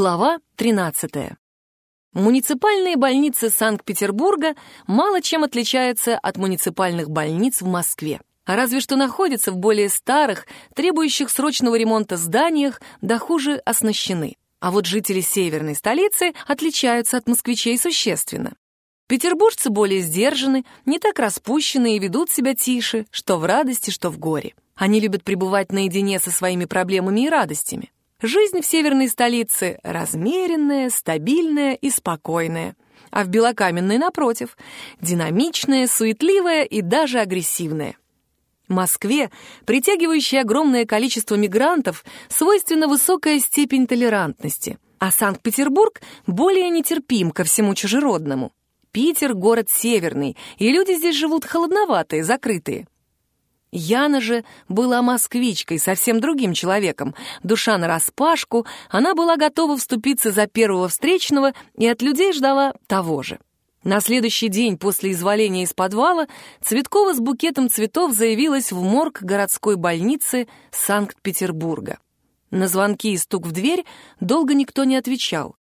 Глава 13. Муниципальные больницы Санкт-Петербурга мало чем отличаются от муниципальных больниц в Москве. Разве что находятся в более старых, требующих срочного ремонта зданиях, да хуже оснащены. А вот жители северной столицы отличаются от москвичей существенно. Петербуржцы более сдержаны, не так распущены и ведут себя тише, что в радости, что в горе. Они любят пребывать наедине со своими проблемами и радостями. Жизнь в северной столице размеренная, стабильная и спокойная. А в Белокаменной, напротив, динамичная, суетливая и даже агрессивная. Москве, притягивающей огромное количество мигрантов, свойственна высокая степень толерантности, а Санкт-Петербург более нетерпим ко всему чужеродному. Питер — город северный, и люди здесь живут холодноватые, закрытые. Яна же была москвичкой, совсем другим человеком. Душа нараспашку, она была готова вступиться за первого встречного и от людей ждала того же. На следующий день после изволения из подвала Цветкова с букетом цветов заявилась в морг городской больницы Санкт-Петербурга. На звонки и стук в дверь долго никто не отвечал.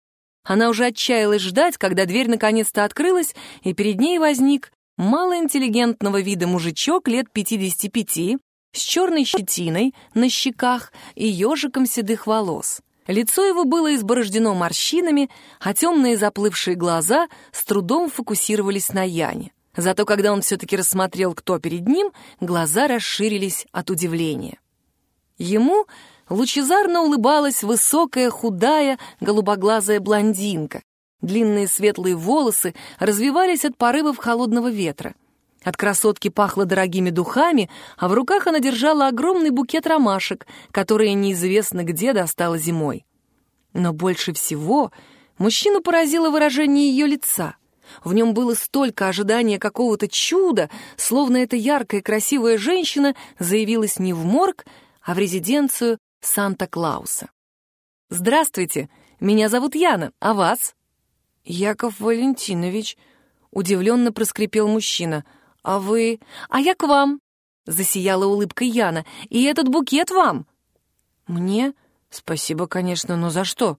Она уже отчаялась ждать, когда дверь наконец-то открылась, и перед ней возник малоинтеллигентного вида мужичок лет 55 с черной щетиной на щеках и ежиком седых волос. Лицо его было изборождено морщинами, а темные заплывшие глаза с трудом фокусировались на Яне. Зато когда он все-таки рассмотрел, кто перед ним, глаза расширились от удивления. Ему лучезарно улыбалась высокая, худая, голубоглазая блондинка, Длинные светлые волосы развивались от порывов холодного ветра. От красотки пахло дорогими духами, а в руках она держала огромный букет ромашек, которые неизвестно где достала зимой. Но больше всего мужчину поразило выражение ее лица. В нем было столько ожидания какого-то чуда, словно эта яркая красивая женщина заявилась не в морг, а в резиденцию Санта-Клауса. «Здравствуйте, меня зовут Яна, а вас?» «Яков Валентинович», — удивленно проскрипел мужчина. «А вы...» «А я к вам», — засияла улыбкой Яна. «И этот букет вам». «Мне? Спасибо, конечно, но за что?»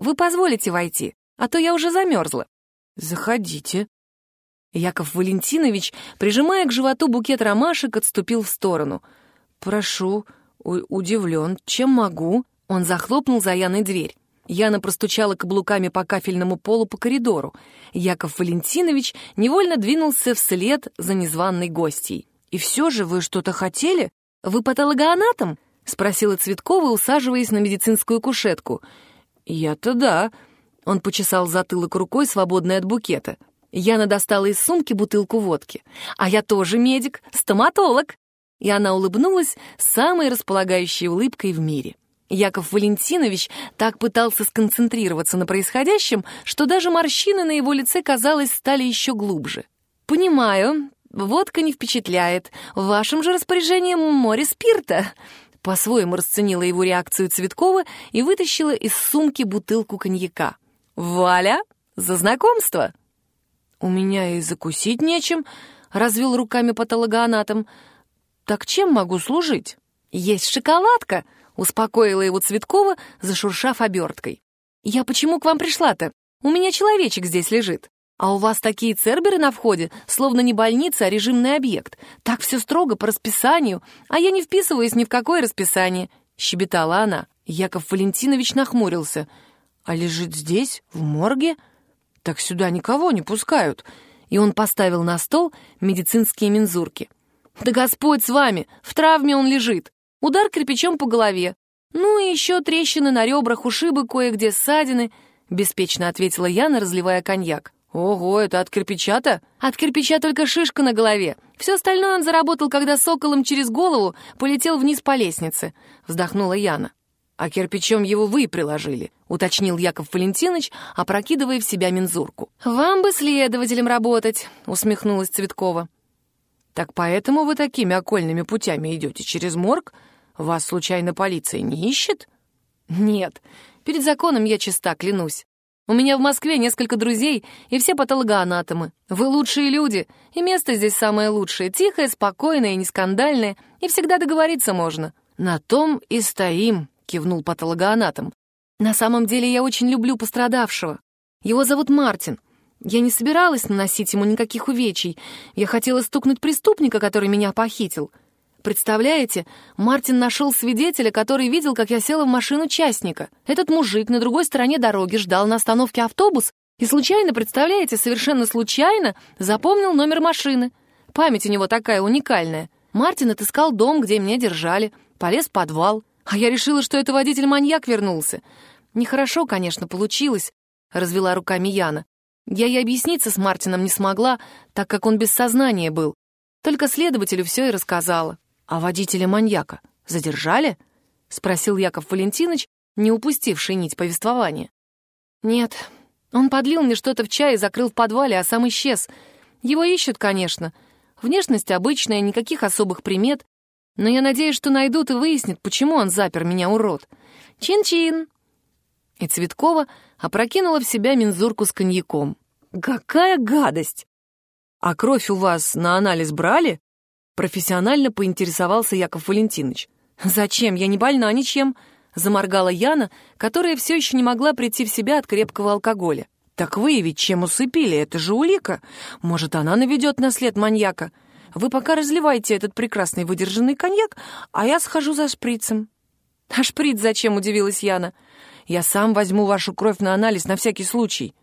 «Вы позволите войти, а то я уже замерзла». «Заходите». Яков Валентинович, прижимая к животу букет ромашек, отступил в сторону. «Прошу, удивлен, чем могу?» Он захлопнул за Яной дверь. Яна простучала каблуками по кафельному полу по коридору. Яков Валентинович невольно двинулся вслед за незваной гостьей. «И все же вы что-то хотели? Вы патологоанатом?» — спросила Цветкова, усаживаясь на медицинскую кушетку. «Я-то да». Он почесал затылок рукой, свободной от букета. Яна достала из сумки бутылку водки. «А я тоже медик, стоматолог!» И она улыбнулась самой располагающей улыбкой в мире. Яков Валентинович так пытался сконцентрироваться на происходящем, что даже морщины на его лице, казалось, стали еще глубже. «Понимаю, водка не впечатляет. В вашем же распоряжении море спирта». По-своему расценила его реакцию Цветкова и вытащила из сумки бутылку коньяка. «Валя, за знакомство!» «У меня и закусить нечем», — развел руками патологоанатом. «Так чем могу служить?» «Есть шоколадка», Успокоила его Цветкова, зашуршав оберткой. «Я почему к вам пришла-то? У меня человечек здесь лежит. А у вас такие церберы на входе, словно не больница, а режимный объект. Так все строго по расписанию, а я не вписываюсь ни в какое расписание», — щебетала она. Яков Валентинович нахмурился. «А лежит здесь, в морге? Так сюда никого не пускают». И он поставил на стол медицинские мензурки. «Да Господь с вами! В травме он лежит! Удар кирпичом по голове. Ну и еще трещины на ребрах, ушибы кое-где, ссадины, беспечно ответила Яна, разливая коньяк. Ого, это от кирпича-то? От кирпича только шишка на голове. Все остальное он заработал, когда соколом через голову полетел вниз по лестнице, вздохнула Яна. А кирпичом его вы приложили, уточнил Яков Валентинович, опрокидывая в себя мензурку. Вам бы следователем работать, усмехнулась Цветкова. Так поэтому вы такими окольными путями идете через морг? Вас, случайно, полиция не ищет? Нет, перед законом я чиста, клянусь. У меня в Москве несколько друзей, и все патологоанатомы. Вы лучшие люди, и место здесь самое лучшее, тихое, спокойное, не скандальное, и всегда договориться можно. На том и стоим, кивнул патологоанатом. На самом деле я очень люблю пострадавшего. Его зовут Мартин. Я не собиралась наносить ему никаких увечий. Я хотела стукнуть преступника, который меня похитил. Представляете, Мартин нашел свидетеля, который видел, как я села в машину частника. Этот мужик на другой стороне дороги ждал на остановке автобус и случайно, представляете, совершенно случайно запомнил номер машины. Память у него такая уникальная. Мартин отыскал дом, где меня держали, полез в подвал. А я решила, что это водитель-маньяк вернулся. Нехорошо, конечно, получилось, — развела руками Яна. Я и объясниться с Мартином не смогла, так как он без сознания был. Только следователю все и рассказала. «А водителя-маньяка задержали?» — спросил Яков Валентинович, не упустивший нить повествования. «Нет, он подлил мне что-то в чай и закрыл в подвале, а сам исчез. Его ищут, конечно. Внешность обычная, никаких особых примет. Но я надеюсь, что найдут и выяснят, почему он запер меня, урод. Чин-чин!» И Цветкова опрокинула в себя мензурку с коньяком. «Какая гадость!» «А кровь у вас на анализ брали?» Профессионально поинтересовался Яков Валентинович. «Зачем? Я не больна ничем», — заморгала Яна, которая все еще не могла прийти в себя от крепкого алкоголя. «Так вы ведь чем усыпили? Это же улика. Может, она наведет на след маньяка. Вы пока разливайте этот прекрасный выдержанный коньяк, а я схожу за шприцем». «А шприц зачем?» — удивилась Яна. Я сам возьму вашу кровь на анализ на всякий случай».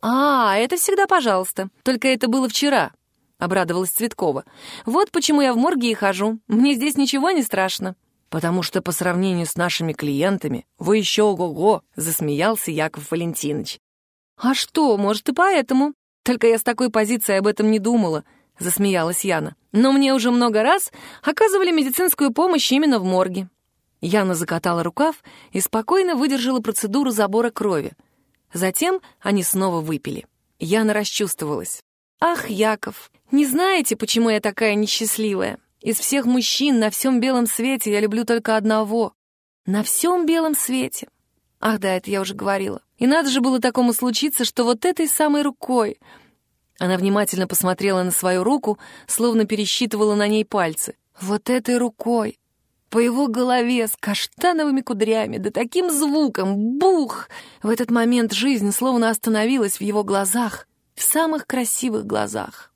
«А, это всегда пожалуйста. Только это было вчера», — обрадовалась Цветкова. «Вот почему я в морге и хожу. Мне здесь ничего не страшно». «Потому что по сравнению с нашими клиентами вы еще ого-го», — засмеялся Яков Валентинович. «А что, может, и поэтому. Только я с такой позиции об этом не думала», — засмеялась Яна. «Но мне уже много раз оказывали медицинскую помощь именно в морге». Яна закатала рукав и спокойно выдержала процедуру забора крови. Затем они снова выпили. Яна расчувствовалась. «Ах, Яков, не знаете, почему я такая несчастливая? Из всех мужчин на всем белом свете я люблю только одного. На всем белом свете. Ах да, это я уже говорила. И надо же было такому случиться, что вот этой самой рукой...» Она внимательно посмотрела на свою руку, словно пересчитывала на ней пальцы. «Вот этой рукой по его голове с каштановыми кудрями, да таким звуком, бух! В этот момент жизнь словно остановилась в его глазах, в самых красивых глазах.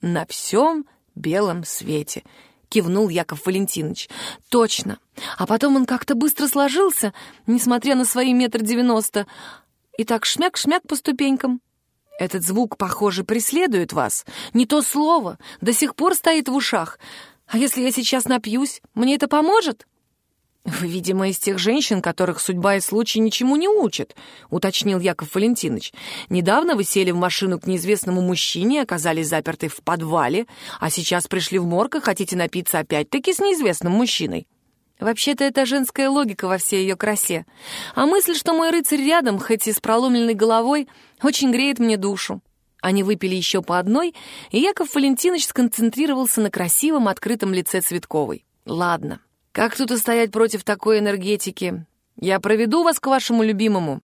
На всем белом свете, кивнул Яков Валентинович. Точно. А потом он как-то быстро сложился, несмотря на свои метр девяносто, и так шмяк-шмяк по ступенькам. Этот звук, похоже, преследует вас. Не то слово, до сих пор стоит в ушах — а если я сейчас напьюсь, мне это поможет?» «Вы, видимо, из тех женщин, которых судьба и случай ничему не учат», — уточнил Яков Валентинович. «Недавно вы сели в машину к неизвестному мужчине, оказались заперты в подвале, а сейчас пришли в морг и хотите напиться опять-таки с неизвестным мужчиной». Вообще-то это женская логика во всей ее красе. А мысль, что мой рыцарь рядом, хоть и с проломленной головой, очень греет мне душу. Они выпили еще по одной, и Яков Валентинович сконцентрировался на красивом открытом лице Цветковой. «Ладно, как тут стоять против такой энергетики? Я проведу вас к вашему любимому,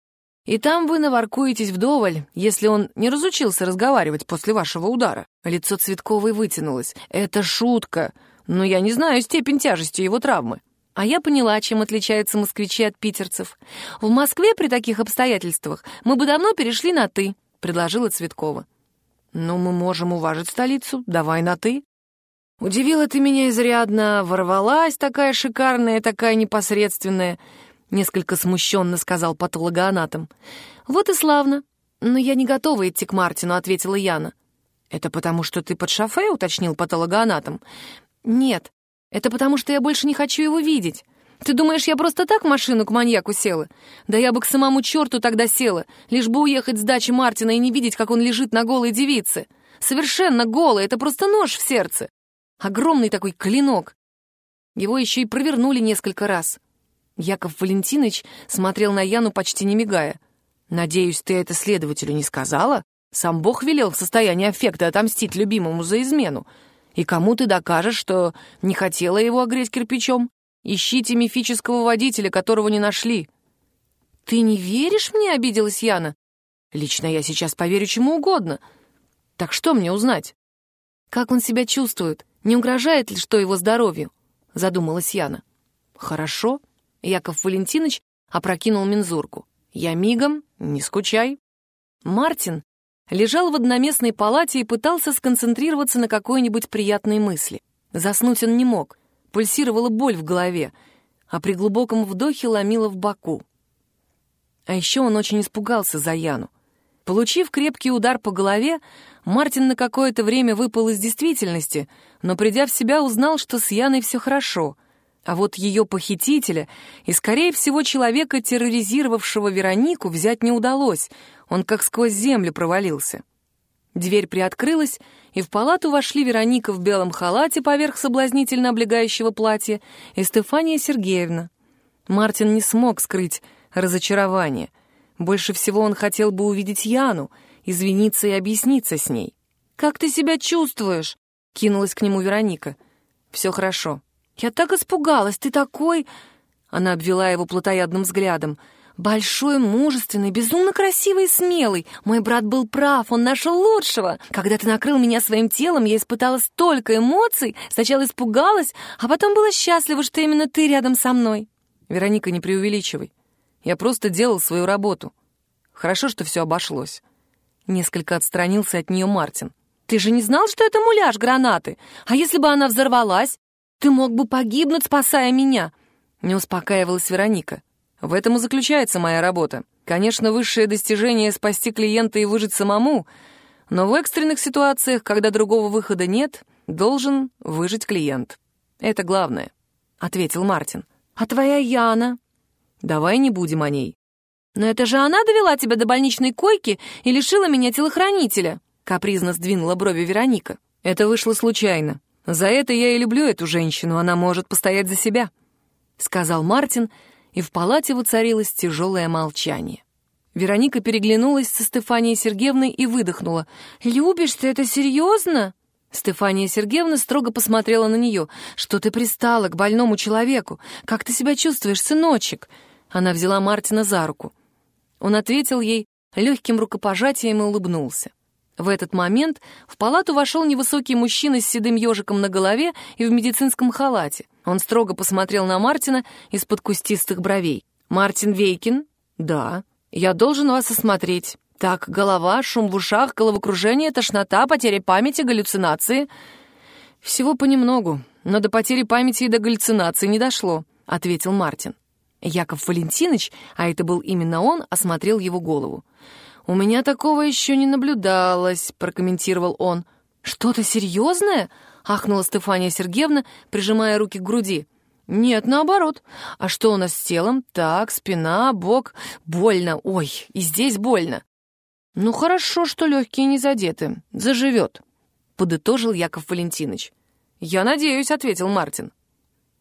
и там вы наворкуетесь вдоволь, если он не разучился разговаривать после вашего удара». Лицо Цветковой вытянулось. «Это шутка, но я не знаю степень тяжести его травмы». А я поняла, чем отличаются москвичи от питерцев. В Москве при таких обстоятельствах мы бы давно перешли на «ты», — предложила Цветкова. «Ну, мы можем уважить столицу. Давай на «ты». «Удивила ты меня изрядно. Ворвалась такая шикарная, такая непосредственная», — несколько смущенно сказал патологоанатом. «Вот и славно. Но я не готова идти к Мартину», — ответила Яна. «Это потому, что ты под шофе?» — уточнил патологоанатом. «Нет, это потому, что я больше не хочу его видеть. Ты думаешь, я просто так машину к маньяку села? Да я бы к самому черту тогда села, лишь бы уехать с дачи Мартина и не видеть, как он лежит на голой девице. Совершенно голый, это просто нож в сердце. Огромный такой клинок. Его еще и провернули несколько раз. Яков Валентинович смотрел на Яну, почти не мигая. «Надеюсь, ты это следователю не сказала? Сам Бог велел в состоянии аффекта отомстить любимому за измену. И кому ты докажешь, что не хотела его огреть кирпичом? Ищите мифического водителя, которого не нашли». «Ты не веришь мне?» — обиделась Яна. «Лично я сейчас поверю чему угодно. Так что мне узнать?» «Как он себя чувствует? Не угрожает ли что его здоровью?» — задумалась Яна. «Хорошо». Яков Валентинович опрокинул мензурку. «Я мигом, не скучай». Мартин лежал в одноместной палате и пытался сконцентрироваться на какой-нибудь приятной мысли. Заснуть он не мог, пульсировала боль в голове, а при глубоком вдохе ломило в боку. А еще он очень испугался за Яну. Получив крепкий удар по голове, Мартин на какое-то время выпал из действительности, но, придя в себя, узнал, что с Яной все хорошо. А вот ее похитителя и, скорее всего, человека, терроризировавшего Веронику, взять не удалось. Он как сквозь землю провалился. Дверь приоткрылась, и в палату вошли Вероника в белом халате поверх соблазнительно облегающего платья и Стефания Сергеевна. Мартин не смог скрыть разочарование. Больше всего он хотел бы увидеть Яну, извиниться и объясниться с ней. «Как ты себя чувствуешь?» — кинулась к нему Вероника. «Все хорошо». «Я так испугалась, ты такой...» Она обвела его плотоядным взглядом — Большой, мужественный, безумно красивый и смелый. Мой брат был прав, он нашел лучшего. Когда ты накрыл меня своим телом, я испытала столько эмоций. Сначала испугалась, а потом была счастлива, что именно ты рядом со мной. Вероника, не преувеличивай. Я просто делал свою работу. Хорошо, что все обошлось. Несколько отстранился от нее Мартин. Ты же не знал, что это муляж гранаты? А если бы она взорвалась? Ты мог бы погибнуть, спасая меня. Не успокаивалась Вероника. В этом и заключается моя работа. Конечно, высшее достижение — спасти клиента и выжить самому, но в экстренных ситуациях, когда другого выхода нет, должен выжить клиент. Это главное», — ответил Мартин. «А твоя Яна?» «Давай не будем о ней». «Но это же она довела тебя до больничной койки и лишила меня телохранителя», — капризно сдвинула брови Вероника. «Это вышло случайно. За это я и люблю эту женщину, она может постоять за себя», — сказал Мартин, — и в палате воцарилось тяжелое молчание. Вероника переглянулась со Стефанией Сергеевной и выдохнула. «Любишь ты это серьезно?» Стефания Сергеевна строго посмотрела на нее. «Что ты пристала к больному человеку? Как ты себя чувствуешь, сыночек?» Она взяла Мартина за руку. Он ответил ей легким рукопожатием и улыбнулся. В этот момент в палату вошел невысокий мужчина с седым ежиком на голове и в медицинском халате. Он строго посмотрел на Мартина из-под кустистых бровей. «Мартин Вейкин?» «Да. Я должен вас осмотреть. Так, голова, шум в ушах, головокружение, тошнота, потеря памяти, галлюцинации». «Всего понемногу, но до потери памяти и до галлюцинаций не дошло», — ответил Мартин. Яков Валентинович, а это был именно он, осмотрел его голову. «У меня такого еще не наблюдалось», — прокомментировал он. «Что-то серьезное?» — ахнула Стефания Сергеевна, прижимая руки к груди. «Нет, наоборот. А что у нас с телом? Так, спина, бок. Больно. Ой, и здесь больно». «Ну хорошо, что легкие не задеты. Заживет», — подытожил Яков Валентинович. «Я надеюсь», — ответил Мартин.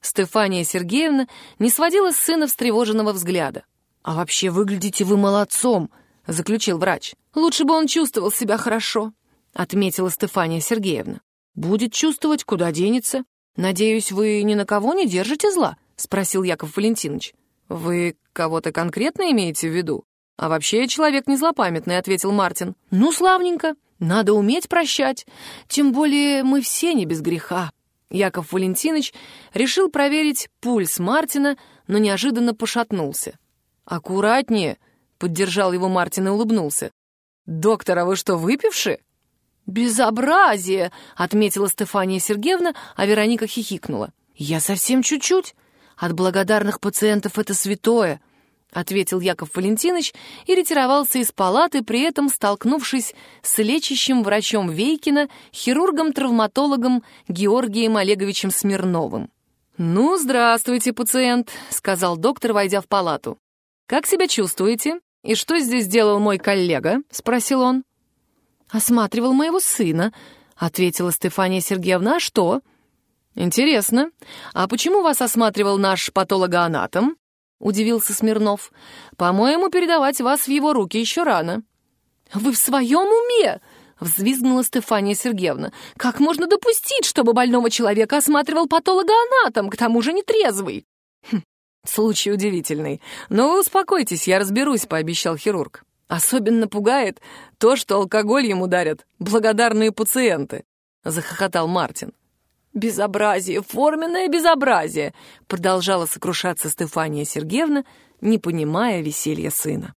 Стефания Сергеевна не сводила с сына встревоженного взгляда. «А вообще выглядите вы молодцом», — заключил врач. «Лучше бы он чувствовал себя хорошо», — отметила Стефания Сергеевна. «Будет чувствовать, куда денется. Надеюсь, вы ни на кого не держите зла?» — спросил Яков Валентинович. «Вы кого-то конкретно имеете в виду?» «А вообще человек не злопамятный», — ответил Мартин. «Ну, славненько. Надо уметь прощать. Тем более мы все не без греха». Яков Валентинович решил проверить пульс Мартина, но неожиданно пошатнулся. «Аккуратнее», Поддержал его Мартин и улыбнулся. «Доктор, а вы что, выпивши?» «Безобразие!» — отметила Стефания Сергеевна, а Вероника хихикнула. «Я совсем чуть-чуть. От благодарных пациентов это святое», — ответил Яков Валентинович и ретировался из палаты, при этом столкнувшись с лечащим врачом Вейкина, хирургом-травматологом Георгием Олеговичем Смирновым. «Ну, здравствуйте, пациент», — сказал доктор, войдя в палату. «Как себя чувствуете?» «И что здесь делал мой коллега?» — спросил он. «Осматривал моего сына», — ответила Стефания Сергеевна. «А что?» «Интересно. А почему вас осматривал наш патологоанатом?» — удивился Смирнов. «По-моему, передавать вас в его руки еще рано». «Вы в своем уме?» — взвизгнула Стефания Сергеевна. «Как можно допустить, чтобы больного человека осматривал патологоанатом, к тому же нетрезвый?» Случай удивительный. Но вы успокойтесь, я разберусь, пообещал хирург. Особенно пугает то, что алкоголь ему дарят благодарные пациенты, захохотал Мартин. «Безобразие, форменное безобразие!» продолжала сокрушаться Стефания Сергеевна, не понимая веселья сына.